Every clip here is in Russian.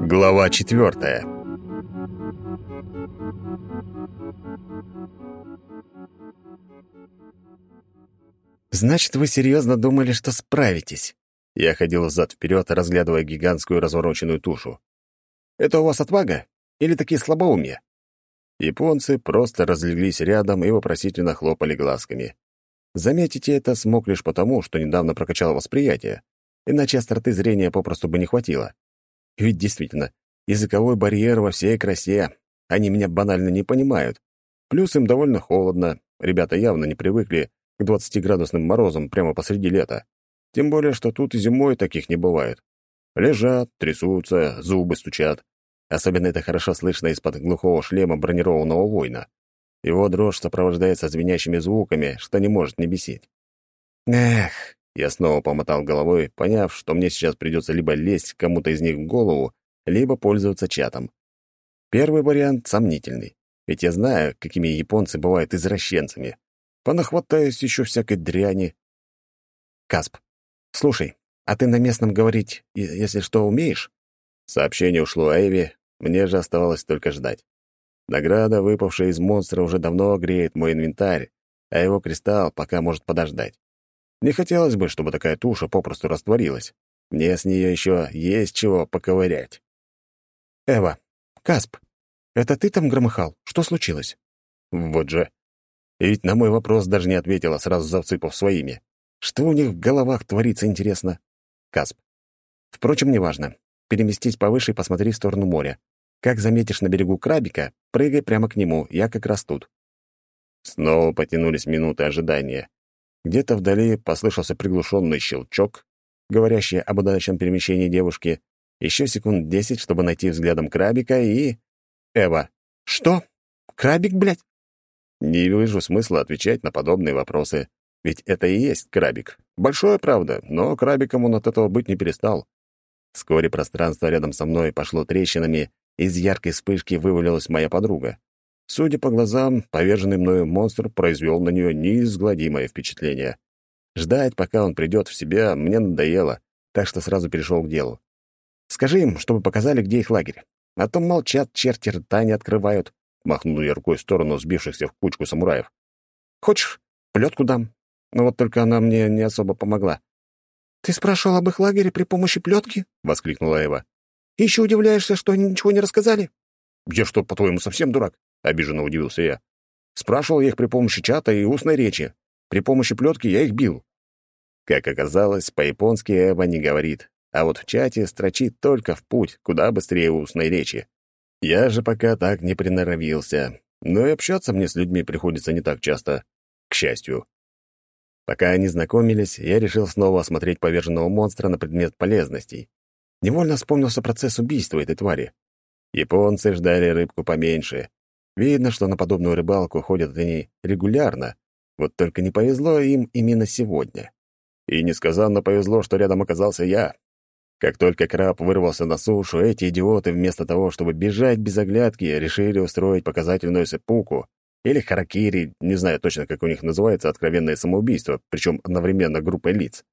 Глава четвертая. «Значит, вы серьезно думали, что справитесь?» Я ходил взад-вперед, разглядывая гигантскую развороченную тушу. «Это у вас отвага? Или такие слабоумия?» Японцы просто разлеглись рядом и вопросительно хлопали глазками. Заметить это смог лишь потому, что недавно прокачал восприятие, иначе остроты зрения попросту бы не хватило. Ведь действительно, языковой барьер во всей красе. Они меня банально не понимают. Плюс им довольно холодно. Ребята явно не привыкли к 20-градусным морозам прямо посреди лета. Тем более, что тут и зимой таких не бывает. Лежат, трясутся, зубы стучат. Особенно это хорошо слышно из-под глухого шлема бронированного воина. Его дрожь сопровождается звенящими звуками, что не может не бесить. Эх, я снова помотал головой, поняв, что мне сейчас придется либо лезть кому-то из них в голову, либо пользоваться чатом. Первый вариант сомнительный, ведь я знаю, какими японцы бывают извращенцами. Понахватаюсь еще всякой дряни. Касп, слушай, а ты на местном говорить, если что, умеешь? Сообщение ушло Эйви, мне же оставалось только ждать. Награда, выпавшая из монстра, уже давно греет мой инвентарь, а его кристалл пока может подождать. Не хотелось бы, чтобы такая туша попросту растворилась. Мне с нее еще есть чего поковырять. «Эва, Касп, это ты там громыхал? Что случилось?» Вот же. И ведь на мой вопрос даже не ответила, сразу завцыпав своими. Что у них в головах творится, интересно? Касп. Впрочем, неважно. Переместись повыше и посмотри в сторону моря. Как заметишь на берегу крабика, прыгай прямо к нему, я как раз тут. Снова потянулись минуты ожидания. Где-то вдали послышался приглушенный щелчок, говорящий об удачном перемещении девушки. Еще секунд десять, чтобы найти взглядом крабика и... Эва. «Что? Крабик, блядь?» Не вижу смысла отвечать на подобные вопросы, ведь это и есть крабик. Большое, правда, но крабиком он от этого быть не перестал. Вскоре пространство рядом со мной пошло трещинами, из яркой вспышки вывалилась моя подруга. Судя по глазам, поверженный мною монстр произвел на нее неизгладимое впечатление. Ждать, пока он придет в себя, мне надоело, так что сразу перешел к делу. «Скажи им, чтобы показали, где их лагерь. А то молчат, черти рта не открывают», — махнул я рукой в сторону сбившихся в кучку самураев. «Хочешь, плетку дам? Но вот только она мне не особо помогла». «Ты спрашивал об их лагере при помощи плетки?» — воскликнула Эва. «И еще удивляешься, что они ничего не рассказали?» «Я что, по-твоему, совсем дурак?» — обиженно удивился я. Спрашивал я их при помощи чата и устной речи. При помощи плетки я их бил. Как оказалось, по-японски Эва не говорит, а вот в чате строчит только в путь, куда быстрее устной речи. Я же пока так не приноровился, но и общаться мне с людьми приходится не так часто, к счастью. Пока они знакомились, я решил снова осмотреть поверженного монстра на предмет полезностей. Невольно вспомнился процесс убийства этой твари. Японцы ждали рыбку поменьше, Видно, что на подобную рыбалку ходят они регулярно, вот только не повезло им именно сегодня. И несказанно повезло, что рядом оказался я. Как только краб вырвался на сушу, эти идиоты вместо того, чтобы бежать без оглядки, решили устроить показательную сепуку или харакири, не знаю точно, как у них называется, откровенное самоубийство, причем одновременно группой лиц.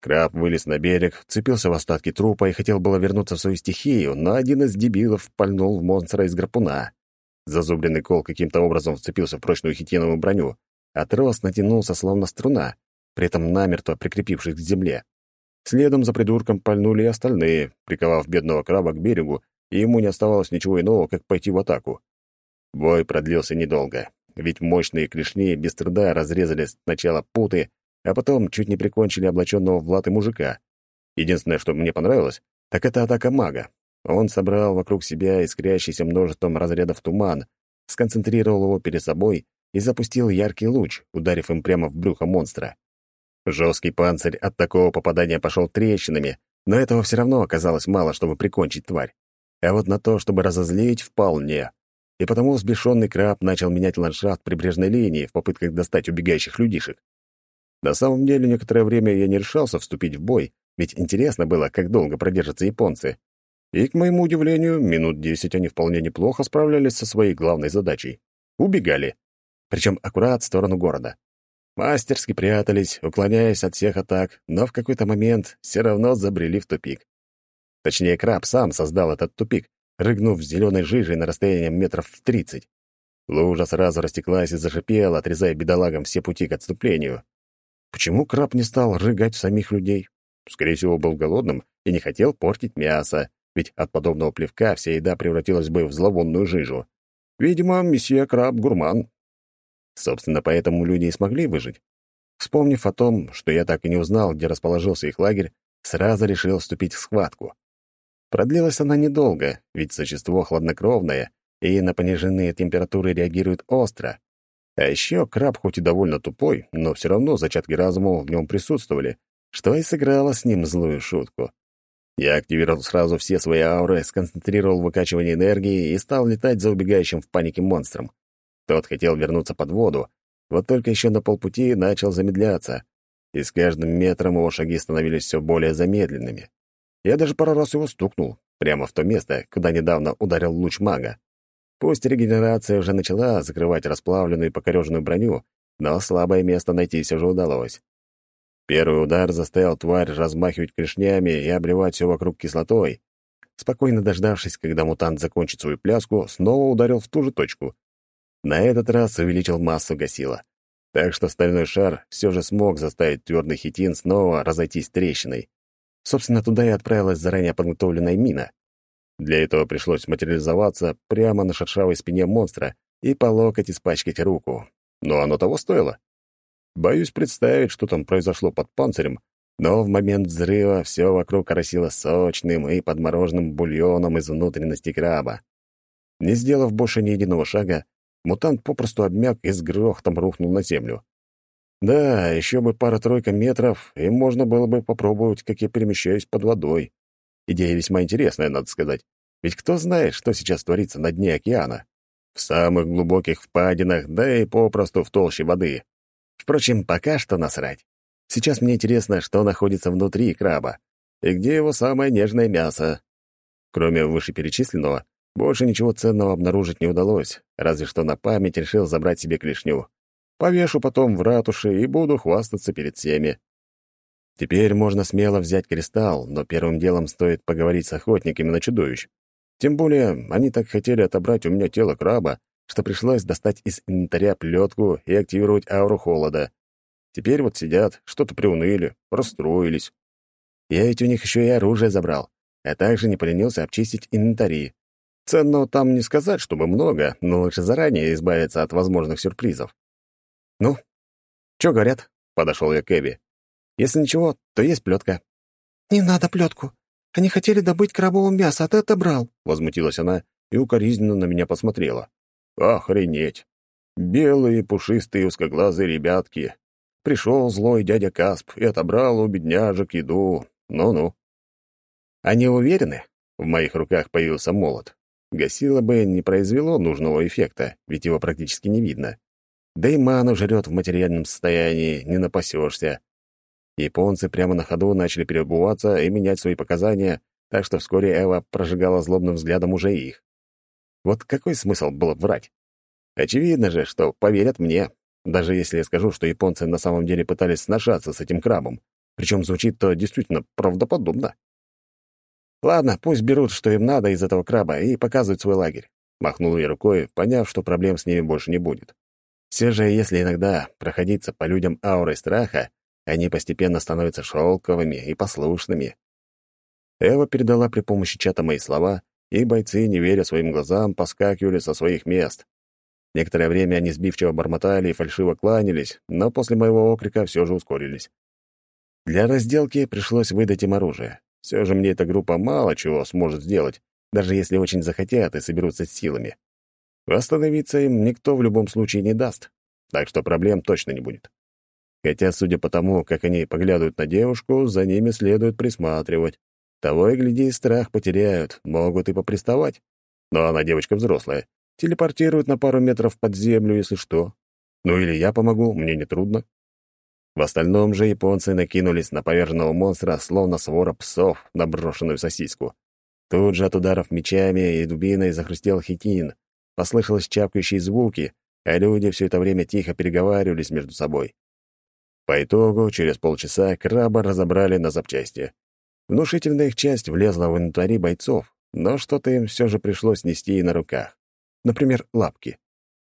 Краб вылез на берег, вцепился в остатки трупа и хотел было вернуться в свою стихию, но один из дебилов пальнул в монстра из гарпуна. Зазубренный кол каким-то образом вцепился в прочную хитиновую броню, а трос натянулся, словно струна, при этом намертво прикрепившись к земле. Следом за придурком пальнули и остальные, приковав бедного краба к берегу, и ему не оставалось ничего иного, как пойти в атаку. Бой продлился недолго, ведь мощные клешни без труда разрезали сначала путы, а потом чуть не прикончили облаченного в латы мужика. Единственное, что мне понравилось, так это атака мага. Он собрал вокруг себя искрящийся множеством разрядов туман, сконцентрировал его перед собой и запустил яркий луч, ударив им прямо в брюхо монстра. Жесткий панцирь от такого попадания пошел трещинами, но этого все равно оказалось мало, чтобы прикончить тварь. А вот на то, чтобы разозлить, вполне. И потому взбешенный краб начал менять ландшафт прибрежной линии в попытках достать убегающих людишек. На самом деле, некоторое время я не решался вступить в бой, ведь интересно было, как долго продержатся японцы. И, к моему удивлению, минут десять они вполне неплохо справлялись со своей главной задачей. Убегали. Причем аккурат в сторону города. Мастерски прятались, уклоняясь от всех атак, но в какой-то момент все равно забрели в тупик. Точнее, краб сам создал этот тупик, рыгнув зеленой жижей на расстоянии метров в тридцать. Лужа сразу растеклась и зашипела, отрезая бедолагам все пути к отступлению. Почему краб не стал рыгать самих людей? Скорее всего, был голодным и не хотел портить мясо, ведь от подобного плевка вся еда превратилась бы в зловонную жижу. Видимо, месье краб — гурман. Собственно, поэтому люди и смогли выжить. Вспомнив о том, что я так и не узнал, где расположился их лагерь, сразу решил вступить в схватку. Продлилась она недолго, ведь существо хладнокровное и на пониженные температуры реагирует остро. А еще краб хоть и довольно тупой, но все равно зачатки разума в нем присутствовали, что и сыграло с ним злую шутку. Я активировал сразу все свои ауры, сконцентрировал выкачивание энергии и стал летать за убегающим в панике монстром. Тот хотел вернуться под воду, вот только еще на полпути начал замедляться, и с каждым метром его шаги становились все более замедленными. Я даже пару раз его стукнул, прямо в то место, куда недавно ударил луч мага. Пусть регенерация уже начала закрывать расплавленную и покореженную броню, но слабое место найти все же удалось. Первый удар заставил тварь размахивать клешнями и обливать все вокруг кислотой. Спокойно дождавшись, когда мутант закончит свою пляску, снова ударил в ту же точку. На этот раз увеличил массу гасила. Так что стальной шар все же смог заставить твердый хитин снова разойтись трещиной. Собственно, туда и отправилась заранее подготовленная мина. Для этого пришлось материализоваться прямо на шершавой спине монстра и по локоть испачкать руку. Но оно того стоило. Боюсь представить, что там произошло под панцирем, но в момент взрыва все вокруг оросило сочным и подмороженным бульоном из внутренности краба. Не сделав больше ни единого шага, мутант попросту обмяк и с грохотом рухнул на землю. Да, еще бы пара-тройка метров, и можно было бы попробовать, как я перемещаюсь под водой. Идея весьма интересная, надо сказать. Ведь кто знает, что сейчас творится на дне океана? В самых глубоких впадинах, да и попросту в толще воды. Впрочем, пока что насрать. Сейчас мне интересно, что находится внутри краба и где его самое нежное мясо. Кроме вышеперечисленного, больше ничего ценного обнаружить не удалось, разве что на память решил забрать себе клешню. Повешу потом в ратуше и буду хвастаться перед всеми. Теперь можно смело взять кристалл, но первым делом стоит поговорить с охотниками на чудовищ. Тем более, они так хотели отобрать у меня тело краба, что пришлось достать из инвентаря плетку и активировать ауру холода. Теперь вот сидят, что-то приуныли, расстроились. Я ведь у них еще и оружие забрал, а также не поленился обчистить инвентари. Ценного там не сказать, чтобы много, но лучше заранее избавиться от возможных сюрпризов. «Ну, что говорят?» — подошел я к Эбби. Если ничего, то есть плетка. «Не надо плетку. Они хотели добыть крабового мяса, а ты отобрал», — возмутилась она и укоризненно на меня посмотрела. «Охренеть! Белые, пушистые, узкоглазые ребятки. Пришел злой дядя Касп и отобрал у бедняжек еду. Ну-ну». «Они уверены?» — в моих руках появился молот. Гасило бы не произвело нужного эффекта, ведь его практически не видно. Да и ману жрет в материальном состоянии, не напасешься. Японцы прямо на ходу начали переобуваться и менять свои показания, так что вскоре Эва прожигала злобным взглядом уже их. Вот какой смысл было врать? Очевидно же, что поверят мне, даже если я скажу, что японцы на самом деле пытались сношаться с этим крабом. Причем звучит то действительно правдоподобно. Ладно, пусть берут, что им надо из этого краба, и показывают свой лагерь. Махнул я рукой, поняв, что проблем с ними больше не будет. Все же, если иногда проходиться по людям аурой страха, они постепенно становятся шелковыми и послушными. Эва передала при помощи чата мои слова, и бойцы, не веря своим глазам, поскакивали со своих мест. Некоторое время они сбивчиво бормотали и фальшиво кланялись, но после моего окрика все же ускорились. Для разделки пришлось выдать им оружие. Все же мне эта группа мало чего сможет сделать, даже если очень захотят и соберутся с силами. Восстановиться им никто в любом случае не даст, так что проблем точно не будет. Хотя, судя по тому, как они поглядывают на девушку, за ними следует присматривать. Того и гляди, страх потеряют, могут и поприставать. Но она девочка взрослая. Телепортирует на пару метров под землю, если что. Ну или я помогу, мне не трудно. В остальном же японцы накинулись на поверженного монстра, словно свора псов на брошенную сосиску. Тут же от ударов мечами и дубиной захрустел хитин. Послышалось чапкающие звуки, а люди все это время тихо переговаривались между собой. По итогу, через полчаса краба разобрали на запчасти. Внушительная их часть влезла в инвентари бойцов, но что-то им все же пришлось нести и на руках. Например, лапки.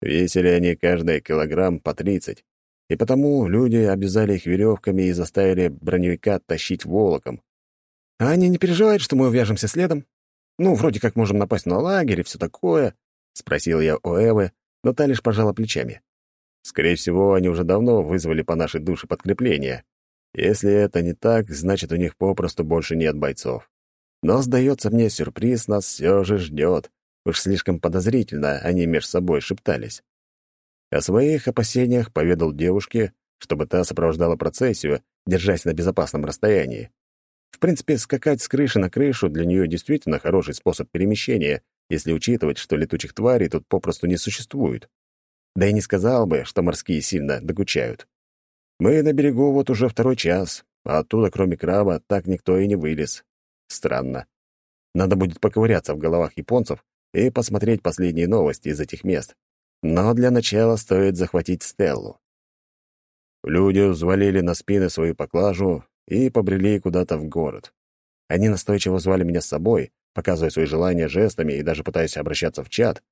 Весили они каждый килограмм по тридцать, и потому люди обвязали их веревками и заставили броневика тащить волоком. «А они не переживают, что мы увяжемся следом? Ну, вроде как можем напасть на лагерь и все такое?» — спросил я у Эвы, но та лишь пожала плечами. Скорее всего, они уже давно вызвали по нашей душе подкрепление. Если это не так, значит, у них попросту больше нет бойцов. Но, сдается мне, сюрприз нас все же ждет. Уж слишком подозрительно они между собой шептались. О своих опасениях поведал девушке, чтобы та сопровождала процессию, держась на безопасном расстоянии. В принципе, скакать с крыши на крышу для нее действительно хороший способ перемещения, если учитывать, что летучих тварей тут попросту не существует. Да и не сказал бы, что морские сильно докучают. Мы на берегу вот уже второй час, а оттуда, кроме краба, так никто и не вылез. Странно. Надо будет поковыряться в головах японцев и посмотреть последние новости из этих мест. Но для начала стоит захватить Стеллу. Люди взвалили на спины свою поклажу и побрели куда-то в город. Они настойчиво звали меня с собой, показывая свои желания жестами и даже пытаясь обращаться в чат,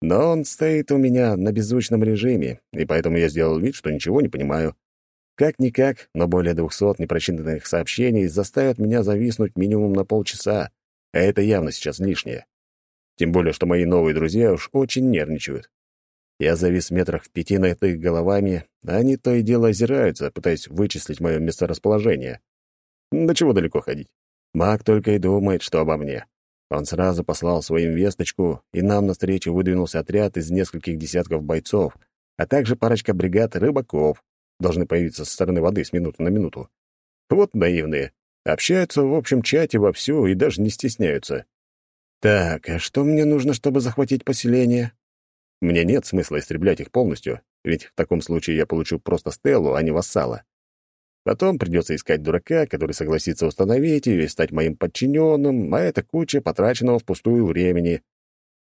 но он стоит у меня на беззвучном режиме, и поэтому я сделал вид, что ничего не понимаю. Как-никак, но более двухсот непрочитанных сообщений заставят меня зависнуть минимум на полчаса, а это явно сейчас лишнее. Тем более, что мои новые друзья уж очень нервничают. Я завис в метрах в пяти над их головами, а они то и дело озираются, пытаясь вычислить мое месторасположение. До чего далеко ходить? Маг только и думает, что обо мне. Он сразу послал своим весточку, и нам навстречу выдвинулся отряд из нескольких десятков бойцов, а также парочка бригад рыбаков, должны появиться со стороны воды с минуты на минуту. Вот наивные. Общаются в общем чате вовсю и даже не стесняются. Так, а что мне нужно, чтобы захватить поселение? Мне нет смысла истреблять их полностью, ведь в таком случае я получу просто стелу, а не вассала. Потом придется искать дурака, который согласится установить ее и стать моим подчиненным, а это куча потраченного впустую времени.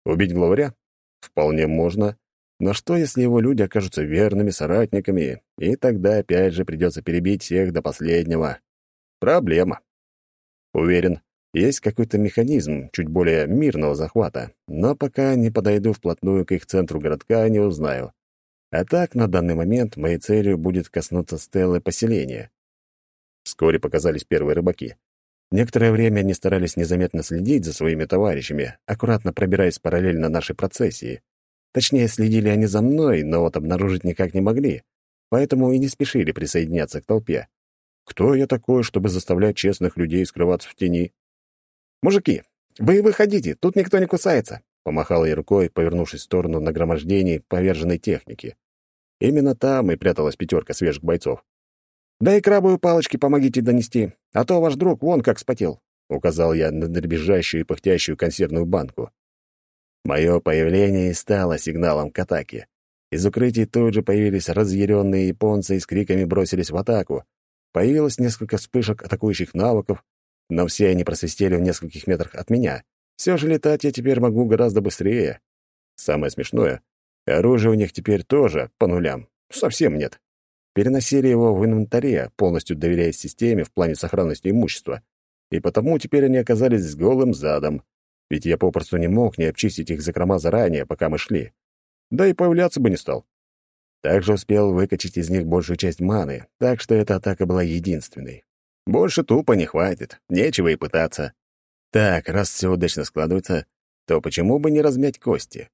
Убить главаря? Вполне можно. Но что, если его люди окажутся верными соратниками, и тогда опять же придется перебить всех до последнего? Проблема. Уверен, есть какой-то механизм чуть более мирного захвата, но пока не подойду вплотную к их центру городка, не узнаю. А так, на данный момент моей целью будет коснуться стелы поселения. Вскоре показались первые рыбаки. Некоторое время они старались незаметно следить за своими товарищами, аккуратно пробираясь параллельно нашей процессии. Точнее, следили они за мной, но вот обнаружить никак не могли, поэтому и не спешили присоединяться к толпе. Кто я такой, чтобы заставлять честных людей скрываться в тени? «Мужики, вы выходите, тут никто не кусается», — помахал я рукой, повернувшись в сторону нагромождений поверженной техники. Именно там и пряталась пятерка свежих бойцов. «Да и крабовые палочки помогите донести, а то ваш друг вон как спотел», — указал я на дребезжащую и пыхтящую консервную банку. Мое появление и стало сигналом к атаке. Из укрытий тут же появились разъяренные японцы и с криками бросились в атаку. Появилось несколько вспышек атакующих навыков, но все они просвистели в нескольких метрах от меня. Все же летать я теперь могу гораздо быстрее. Самое смешное, Оружия у них теперь тоже по нулям. Совсем нет. Переносили его в инвентаре, полностью доверяя системе в плане сохранности имущества. И потому теперь они оказались с голым задом. Ведь я попросту не мог не обчистить их закрома заранее, пока мы шли. Да и появляться бы не стал. Также успел выкачать из них большую часть маны, так что эта атака была единственной. Больше тупо не хватит, нечего и пытаться. Так, раз все удачно складывается, то почему бы не размять кости?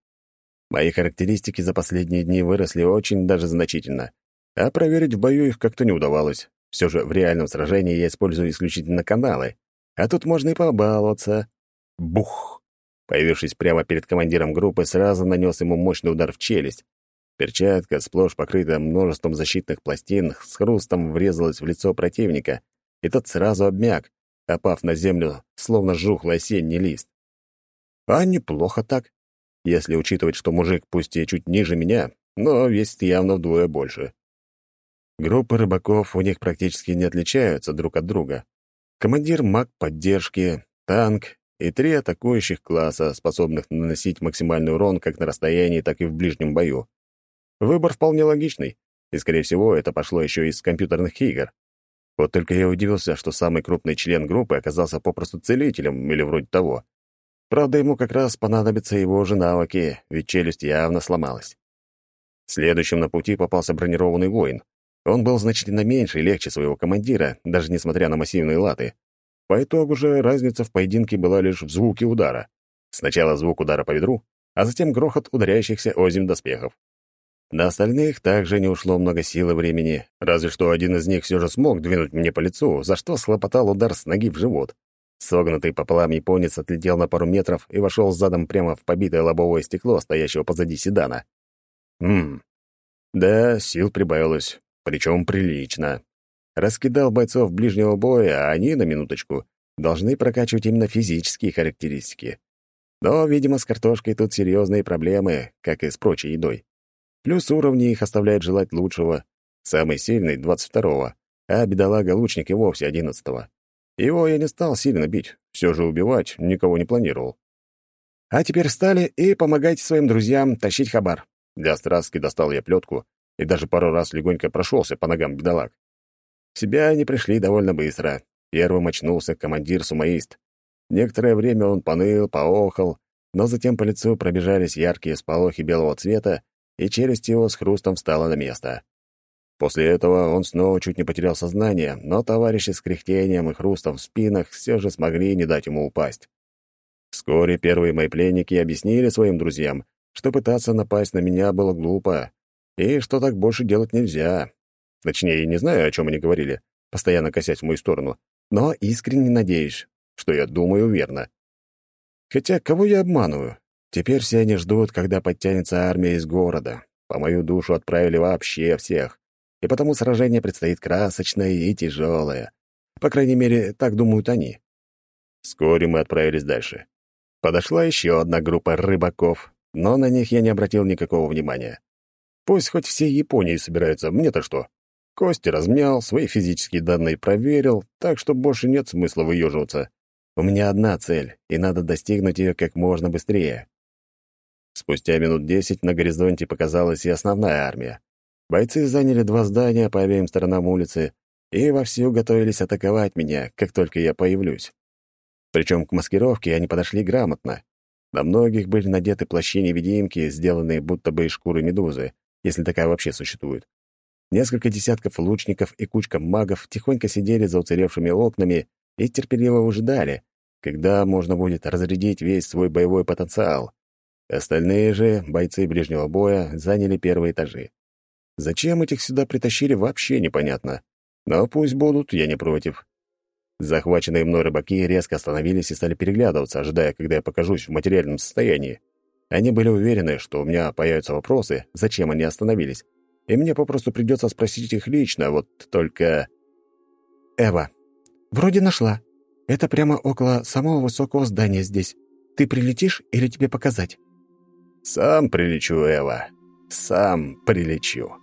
Мои характеристики за последние дни выросли очень даже значительно, а проверить в бою их как-то не удавалось. Все же в реальном сражении я использую исключительно каналы, а тут можно и побаловаться. Бух! Появившись прямо перед командиром группы, сразу нанес ему мощный удар в челюсть. Перчатка, сплошь покрытая множеством защитных пластин, с хрустом врезалась в лицо противника, и тот сразу обмяк, опав на землю, словно жухлый осенний лист. А неплохо так если учитывать, что мужик пусть и чуть ниже меня, но весит явно вдвое больше. Группы рыбаков у них практически не отличаются друг от друга. Командир маг поддержки, танк и три атакующих класса, способных наносить максимальный урон как на расстоянии, так и в ближнем бою. Выбор вполне логичный, и, скорее всего, это пошло еще из компьютерных игр. Вот только я удивился, что самый крупный член группы оказался попросту целителем или вроде того. Правда, ему как раз понадобятся его же навыки, ведь челюсть явно сломалась. Следующим на пути попался бронированный воин. Он был значительно меньше и легче своего командира, даже несмотря на массивные латы. По итогу же разница в поединке была лишь в звуке удара. Сначала звук удара по ведру, а затем грохот ударяющихся озим доспехов. На остальных также не ушло много сил и времени, разве что один из них все же смог двинуть мне по лицу, за что схлопотал удар с ноги в живот. Согнутый пополам японец отлетел на пару метров и вошел задом прямо в побитое лобовое стекло, стоящего позади седана. Ммм, да, сил прибавилось, причем прилично. Раскидал бойцов ближнего боя, а они, на минуточку, должны прокачивать именно физические характеристики. Но, видимо, с картошкой тут серьезные проблемы, как и с прочей едой. Плюс уровни их оставляют желать лучшего. Самый сильный — 22-го, а бедолага-лучник и вовсе 11-го. Его я не стал сильно бить, все же убивать никого не планировал. А теперь встали и помогайте своим друзьям тащить хабар. Для страстки достал я плетку и даже пару раз легонько прошелся по ногам бедолаг. В себя они пришли довольно быстро. Первым очнулся командир сумаист. Некоторое время он поныл, поохал, но затем по лицу пробежались яркие сполохи белого цвета, и челюсть его с хрустом встала на место. После этого он снова чуть не потерял сознание, но товарищи с кряхтением и хрустом в спинах все же смогли не дать ему упасть. Вскоре первые мои пленники объяснили своим друзьям, что пытаться напасть на меня было глупо, и что так больше делать нельзя. Точнее, не знаю, о чем они говорили, постоянно косясь в мою сторону, но искренне надеюсь, что я думаю верно. Хотя кого я обманываю? Теперь все они ждут, когда подтянется армия из города. По мою душу отправили вообще всех. И потому сражение предстоит красочное и тяжелое. По крайней мере, так думают они. Вскоре мы отправились дальше. Подошла еще одна группа рыбаков, но на них я не обратил никакого внимания. Пусть хоть все Японии собираются, мне-то что? Кости размял, свои физические данные проверил, так что больше нет смысла выеживаться. У меня одна цель, и надо достигнуть ее как можно быстрее. Спустя минут десять на горизонте показалась и основная армия. Бойцы заняли два здания по обеим сторонам улицы и вовсю готовились атаковать меня, как только я появлюсь. Причем к маскировке они подошли грамотно. На многих были надеты плащи-невидимки, сделанные будто бы из шкуры медузы, если такая вообще существует. Несколько десятков лучников и кучка магов тихонько сидели за уцелевшими окнами и терпеливо выжидали, когда можно будет разрядить весь свой боевой потенциал. Остальные же, бойцы ближнего боя, заняли первые этажи. Зачем этих сюда притащили, вообще непонятно. Но пусть будут, я не против. Захваченные мной рыбаки резко остановились и стали переглядываться, ожидая, когда я покажусь в материальном состоянии. Они были уверены, что у меня появятся вопросы, зачем они остановились, и мне попросту придется спросить их лично, вот только... «Эва, вроде нашла. Это прямо около самого высокого здания здесь. Ты прилетишь или тебе показать?» Сам прилечу, Эва. Сам прилечу.